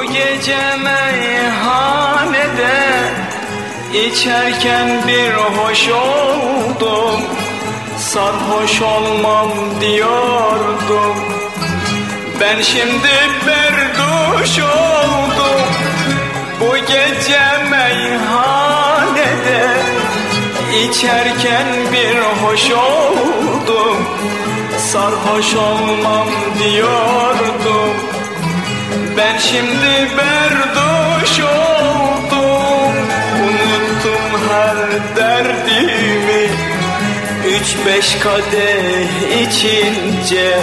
gece meyhanede içerken bir hoş oldum. Sarhoş olmam diyordum. Ben şimdi berduş oldum. Bu gece meyhanede içerken bir hoş oldum. Sarhoş olmam diyordum ben şimdi berduş oldum. Unuttum her derdimi. Üç beş kadeh içince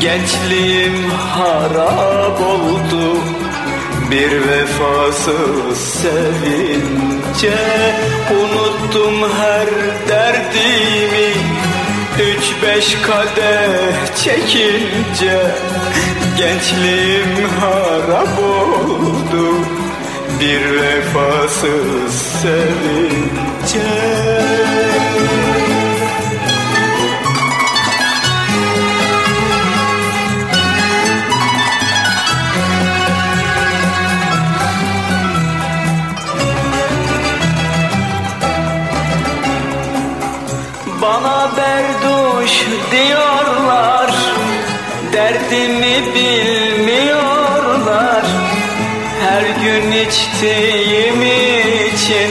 Gençliğim harap oldu. Bir vefasız sevince Unuttum her derdimi Üç beş kadeh çekince Gençliğim harap oldu. Bir vefasız sevince Bana berduş diyorlar Derdimi bilmiyorlar. Her gün içtiğim için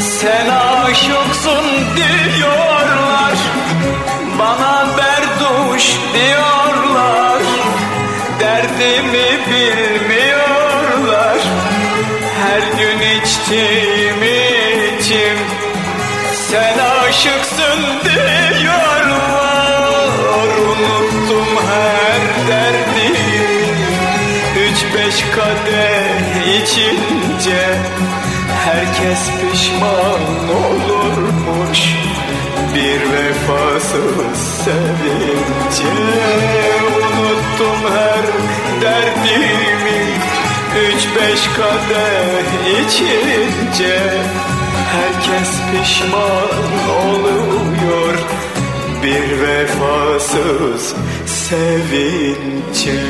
Sen aşıksın diyorlar. Bana berduş diyorlar Derdimi bilmiyorlar. Her gün içtiğim için Sen aşıksın diyorlar. Unuttum her derdimi Üç beş kadeh içince Herkes pişman olurmuş. Bir vefasız sevince Unuttum her derdimi. Üç beş kadeh içince Herkes pişman oluyor. Bir vefasız sevince